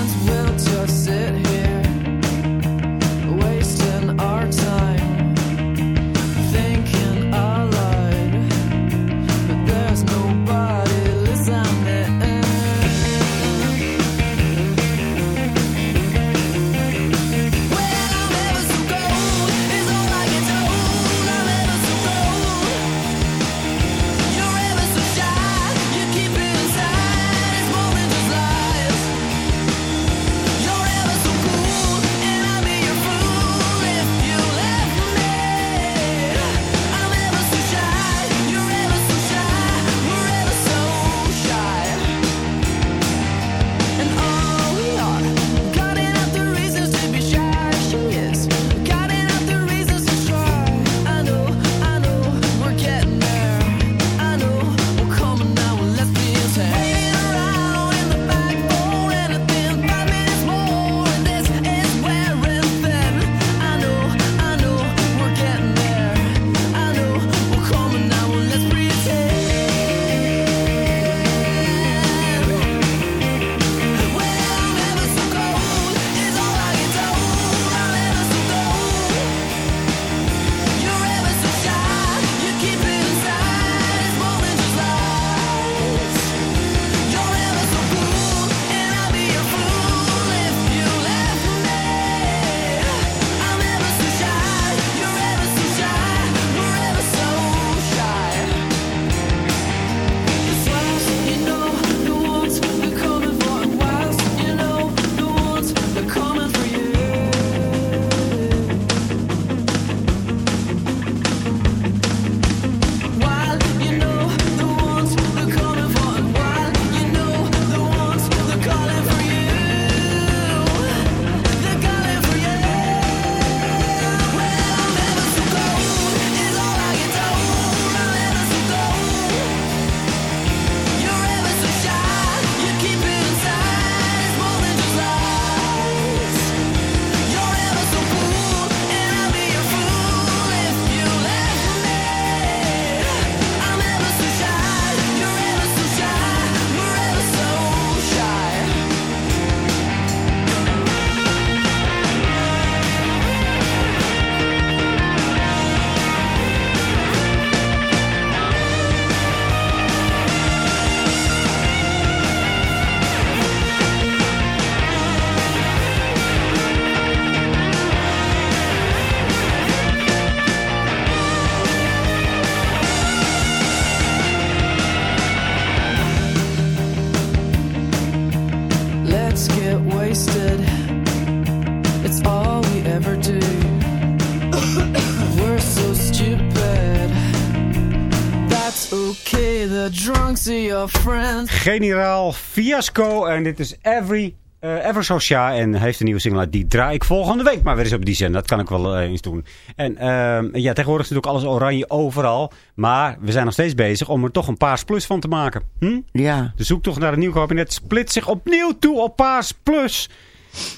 Generaal Fiasco. En dit is Every eh Eversocial en heeft een nieuwe single uit. Die draai ik volgende week maar weer eens op die zender. Dat kan ik wel eh, eens doen. En ehm, ja, tegenwoordig is natuurlijk alles oranje overal. Maar we zijn nog steeds bezig om er toch een Paars Plus van te maken. Hm? Ja. De zoektocht naar een nieuw kabinet split zich opnieuw toe op Paars Plus.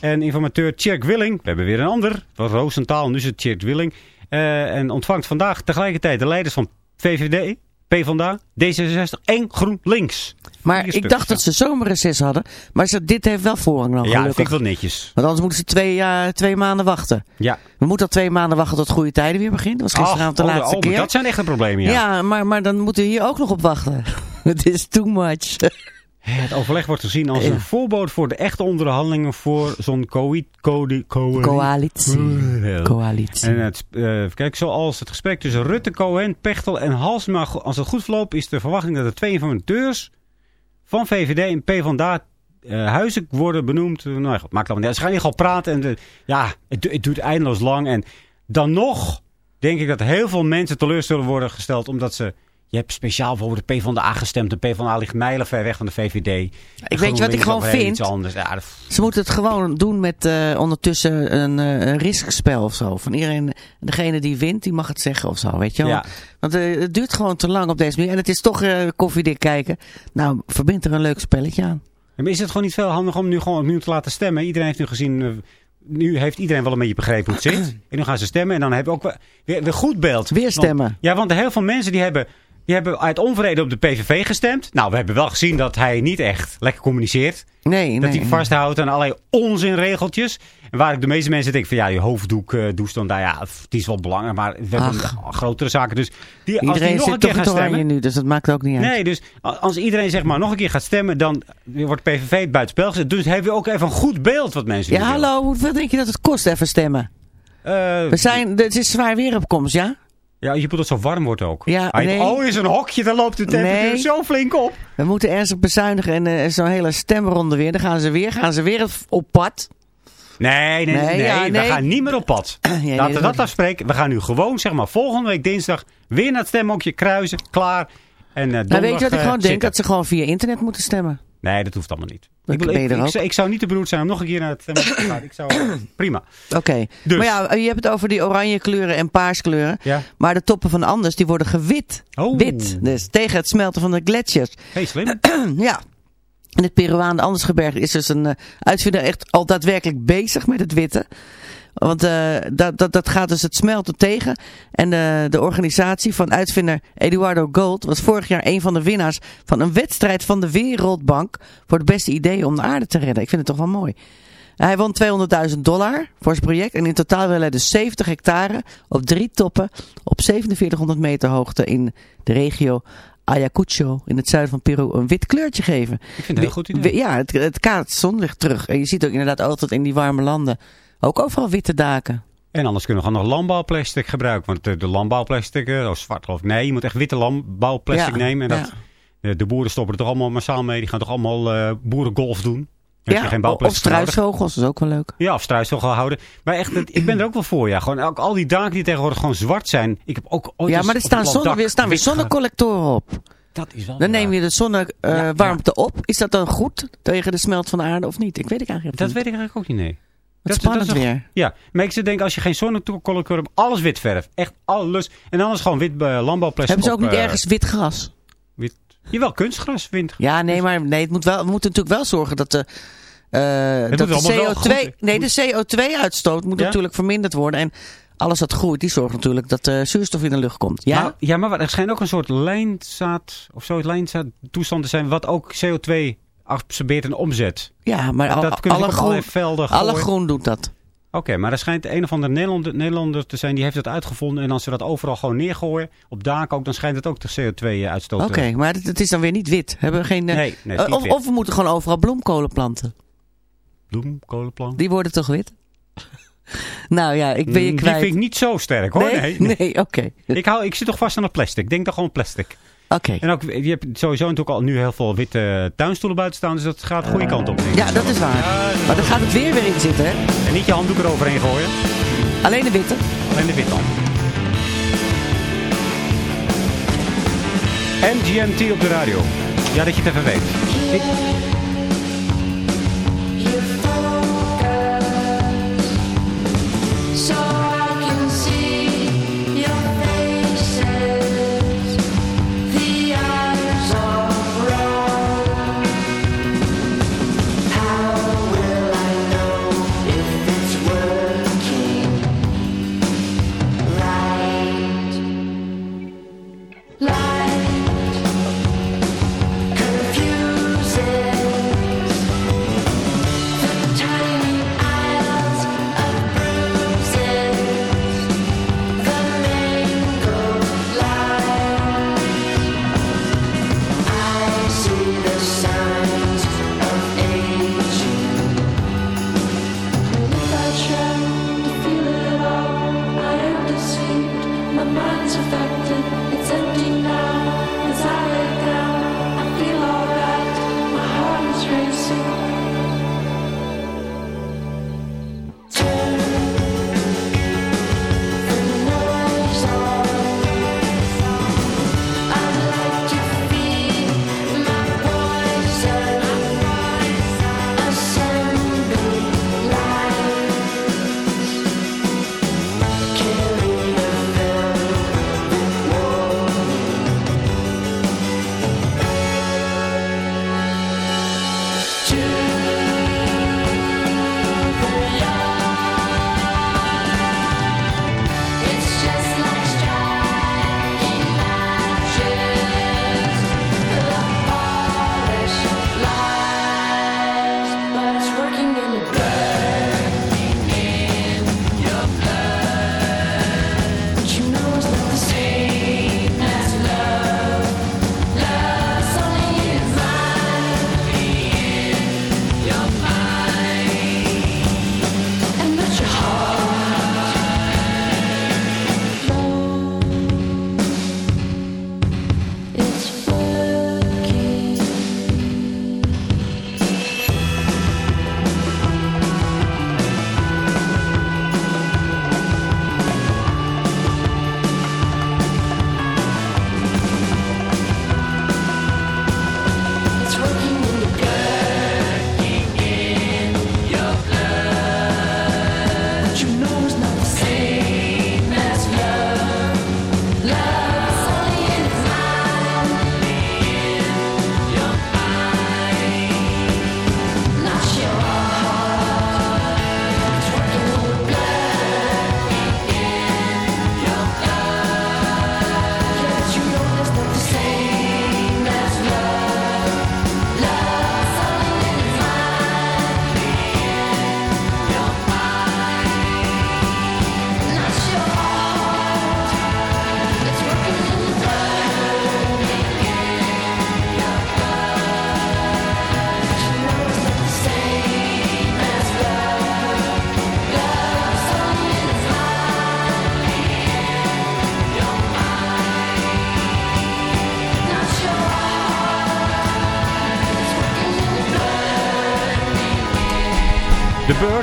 En informateur Tjerk Willing, we hebben weer een ander, van Roosentaal, nu is het Tjerk Willing. eh, en ontvangt vandaag tegelijkertijd de leiders van VVD, PvdA, D66 en GroenLinks. Maar ik dacht dat ze zomerreces hadden. Maar ze, dit heeft wel voorrang dan Ja, dat gelukkig. vind ik wel netjes. Want anders moeten ze twee, ja, twee maanden wachten. Ja. We moeten al twee maanden wachten tot goede tijden weer begint. Dat was gisteravond de oh, laatste oh, keer. Dat zijn echt de problemen, ja. ja, maar, maar dan moeten we hier ook nog op wachten. [LAUGHS] Het is too much. Het overleg wordt gezien als een voorbode voor de echte onderhandelingen voor zo'n Coalitie. Coalitie. En het, eh, kijk, zoals het gesprek tussen Rutte, Cohen, Pechtel en Halsma, als het goed verloopt, is de verwachting dat de twee informateurs van VVD en PvdA eh huizen worden benoemd. Nou, ja, goed, maakt allemaal niet. Ze gaan hier gewoon praten en de, ja, het, het duurt eindeloos lang. En dan nog denk ik dat heel veel mensen teleur zullen worden gesteld omdat ze... Je hebt speciaal voor de PvdA gestemd. De PvdA ligt mijlenver weg van de VVD. Ik weet je wat ik gewoon vind? Ja, Ze moeten het gewoon doen met eh, ondertussen een, eh, een riskspel of zo. Van iedereen, degene die wint, die mag het zeggen of zo, weet je wel. Ja. Want eh, het duurt gewoon te lang op deze manier. En het is toch koffiedik kijken. Nou, verbind er een leuk spelletje aan. Maar is het gewoon niet veel handig om nu gewoon opnieuw te laten stemmen? Iedereen heeft nu gezien... nu heeft iedereen wel een beetje begrepen hoe het zit. [CLEARS THROAT] En nu gaan ze stemmen. En dan heb je ook weer weer goed beeld. Weer Want- stemmen. ja, want heel veel mensen die hebben, die hebben uit onvrede op de PVV gestemd. Nou, we hebben wel gezien dat hij niet echt lekker communiceert. Nee, Dat nee. hij vasthoudt aan allerlei onzinregeltjes. En waar ik de meeste mensen denken van ja, je hoofddoek uh, toestand, daar ja, het is wel belangrijk. Maar we hebben grotere zaken. Dus die, als die Iedereen nog een keer gaat stemmen... nu, dus dat maakt ook niet uit. Nee, dus als iedereen zeg maar nog een keer gaat stemmen, dan wordt PVV buitenspel gezet. Dus hebben we ook even een goed beeld wat mensen Ja, hallo, hoeveel denk je dat het kost even stemmen? Eh, We zijn, het is zwaar weer op komst, ja? Ja, je bedoelt dat het zo warm wordt ook. Ja, Hij nee. Oh, is een hokje, dan loopt de temperatuur Nee. zo flink op. We moeten ernstig bezuinigen en eh, zo'n hele stemronde weer. Dan gaan ze weer, gaan ze weer op pad. Nee, nee, nee. Nee, ja, we gaan niet meer op pad. [CLEARS THROAT] nee, Laten we dat afspreken. We gaan nu gewoon, zeg maar, volgende week dinsdag weer naar het stemhokje kruisen. Klaar. En, eh Maar donderdag, weet je wat ik eh, gewoon denk? zitten. Dat ze gewoon via internet moeten stemmen. Nee, dat hoeft allemaal niet. Ik, je ik, ik, zou- ik zou niet te beroerd zijn om nog een keer naar het stemhokje te gaan. Ik zou, prima. Oké. Dus. Maar ja, je hebt het over die oranje kleuren en paars kleuren. Ja. Maar de toppen van Anders, die worden gewit. Oh. Wit. Dus tegen het smelten van de gletsjers. Hey, slim. [CLEARS THROAT] ja. In het Peruaan Andesgebergte is dus een eh, uitvinder echt al daadwerkelijk bezig met het witte. Want eh, dat, dat, dat gaat dus het smelten tegen. En de, de organisatie van uitvinder Eduardo Gold was vorig jaar een van de winnaars van een wedstrijd van de Wereldbank voor de beste ideeën om de aarde te redden. Ik vind het toch wel mooi. Hij won 200.000 dollar voor zijn project en in totaal wil hij dus 70 hectare op drie toppen op 4700 meter hoogte in de regio Ayacucho in het zuiden van Peru een wit kleurtje geven. Ik vind het een heel goed idee. Ja, het, het kaatst zonlicht terug. En je ziet ook inderdaad altijd in die warme landen ook overal witte daken. En anders kunnen we gewoon nog landbouwplastic gebruiken. Want de, de landbouwplastic, eh, oh, zwart ik. Nee, je moet echt witte landbouwplastic Ja, nemen. En ja. dat, de, de boeren stoppen er toch allemaal massaal mee. Die gaan toch allemaal eh, boerengolf doen. Dan je geen of struisvogels, dat is ook wel leuk. Ja, of struisvogel houden. Maar echt, ik ben er ook wel voor, ja. Gewoon ook al die daken die tegenwoordig gewoon zwart zijn. Ik heb ook ooit ja, maar er staan, zonne, weer, staan weer zonnecollectoren op. Dat is wel Dan neem je de zonnewarmte Ja, warmte op. Is dat dan goed tegen de smelt van de aarde of niet? Ik weet ik eigenlijk Dat niet. weet ik eigenlijk ook niet, nee. Wat Dat- spannend dat is weer. Ja, maar ik denken, als je geen zonnecollector hebt, alles wit verf. Echt alles. En anders gewoon wit eh, landbouwplastic Hebben ze ook op, niet eh, ergens wit gras? Wit. Jawel, kunstgras, wind. Ja, nee, maar nee, het moet wel, we moeten natuurlijk wel zorgen dat de, eh, dat de allemaal wel CO2, goed- nee, de CO2-uitstoot moet Ja? natuurlijk verminderd worden. En alles wat groeit, die zorgt natuurlijk dat de zuurstof in de lucht komt. Ja? Maar, ja, maar er schijnt ook een soort lijnzaad of zo, lijnzaad toestand te zijn, wat ook CO2 absorbeert en omzet. ja, maar al- alle, groen, velden alle groen doet dat. Oké, maar er schijnt een of andere Nederlander, Nederlander te zijn, die heeft dat uitgevonden. En als ze dat overal gewoon neergooien, op daken ook, dan schijnt het ook de CO2-uitstoot Oké, maar het, is dan weer niet wit. Hebben we geen, eh, Nee, nee, niet of, wit. of we moeten gewoon overal bloemkolen planten. Bloemkolenplan. Die worden toch wit? [LAUGHS] nou ja, ik ben je Mm, kwijt. Die vind ik niet zo sterk hoor. nee, Nee, [LAUGHS] nee, oké. Ik, hou, ik zit toch vast aan het plastic. Denk dan gewoon plastic. Oké. En ook, je hebt sowieso natuurlijk al nu heel veel witte tuinstoelen buiten staan. Dus dat gaat de goede kant op. Ja, dat is waar. Maar dan gaat het weer weer in zitten, hè? En niet je handdoek eroverheen gooien. Alleen de witte. Alleen de wit dan. MGMT op de radio. Ja, dat je het even weet. Ik-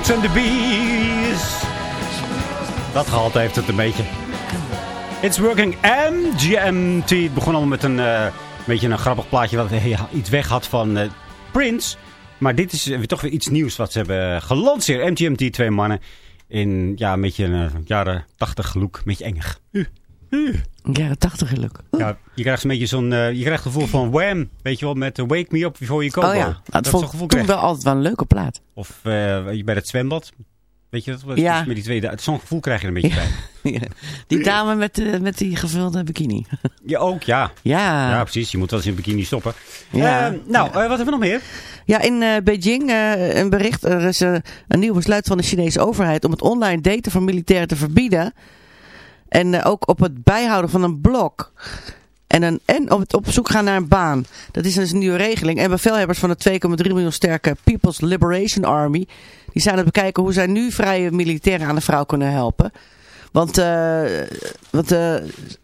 Birds and the Bees. Dat gehalte heeft het een beetje. It's working MGMT. Het begon al met een eh, beetje een grappig plaatje wat iets weg had van eh, Prince. Maar dit is toch weer iets nieuws wat ze hebben gelanceerd. MGMT, twee mannen. In ja, een beetje een eh, jaren tachtig look. Een beetje engig. Jaren tachtig geluk. Ja, je krijgt een beetje zo'n, eh, je krijgt het gevoel van Wham, weet je wel, met Wake Me Up Before You Go. Oh ja, Dat, dat vond ik toen krijg je. wel altijd wel een leuke plaat. Of eh, bij het zwembad, weet je dat? Ja. Met die twee, zo'n gevoel krijg je er een beetje bij. [LAUGHS] Die dame met, eh, met die gevulde bikini. [LAUGHS] Je ook, ja. Ja. Ja, precies. Je moet wel eens in bikini stoppen. Ja. Nou, wat hebben we nog meer? Ja, in Beijing een bericht. Er is een nieuw besluit van de Chinese overheid om het online daten van militairen te verbieden. En eh, ook op het bijhouden van een blok. En, een, en op het op zoek gaan naar een baan. Dat is dus een nieuwe regeling. En bevelhebbers van de 2,3 miljoen sterke People's Liberation Army. Die zijn aan het bekijken hoe zij nu vrije militairen aan de vrouw kunnen helpen. Want, eh, want eh,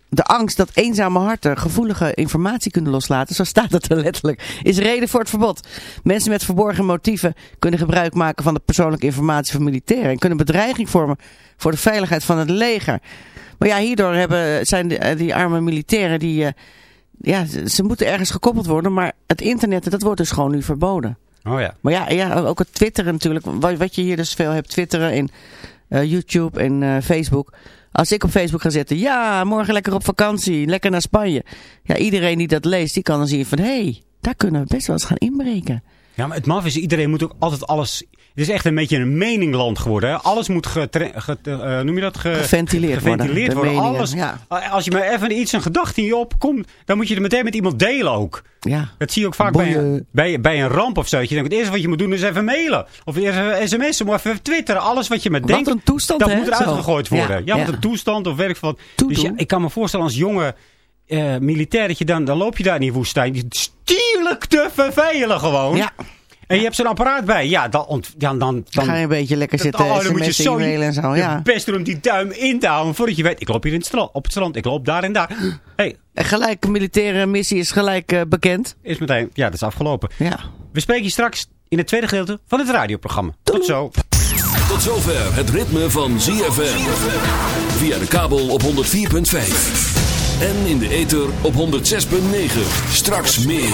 de angst dat eenzame harten gevoelige informatie kunnen loslaten, zo staat het er letterlijk, is reden voor het verbod. Mensen met verborgen motieven kunnen gebruik maken van de persoonlijke informatie van militairen en kunnen bedreiging vormen voor de veiligheid van het leger. Maar ja, hierdoor hebben, zijn de- die arme militairen die, eh, ja, ze moeten ergens gekoppeld worden, maar het internet, dat wordt dus gewoon nu verboden. Oh ja. Maar ja, ja ook het twitteren natuurlijk. Wat, wat je hier dus veel hebt, twitteren en eh, YouTube en eh, Facebook. Als ik op Facebook ga zetten, ja, morgen lekker op vakantie, lekker naar Spanje. Ja, iedereen die dat leest, die kan dan zien van, hé, hey, daar kunnen we best wel eens gaan inbreken. Ja, maar het maf is, iedereen moet ook altijd alles... Het is echt een beetje een meningland geworden. Hè? Alles moet getre- get- eh, noem je dat? Ge- Geventileerd worden, geventileerd de worden. Alles, ja. Als je maar even iets, een gedachte in je opkomt, dan moet je er meteen met iemand delen ook. Ja. Dat zie je ook vaak bij, een- bij, bij een ramp of zo. Dat je denkt, het eerste wat je moet doen is even mailen. Of eerst even sms'en, of even twitteren. Alles wat je maar Wat denkt, een toestand, dat hè, moet eruit gegooid worden. Ja, Ja, een toestand of werk van. Dus ja, ik kan me voorstellen als jonge eh, militair dat je dan, dan loop je daar in die woestijn. Stierlijk te vervelen gewoon. Ja, En je hebt zo'n apparaat bij. Ja, dan, ont- ja, dan, dan, dan ga je een beetje lekker zitten oh, dan moet je zo en zo. Ja. je best doen om die duim in te houden. Voordat je weet, ik loop hier in het strand, op het strand. Ik loop daar en daar. hey, En gelijk, militaire missie is gelijk eh, bekend. is meteen, ja, dat is afgelopen. Ja. We spreken je straks in het tweede gedeelte van het radioprogramma. Tot zo. Tot zover het ritme van ZFM. Via de kabel op 104.5. En in de ether op 106.9. Straks meer.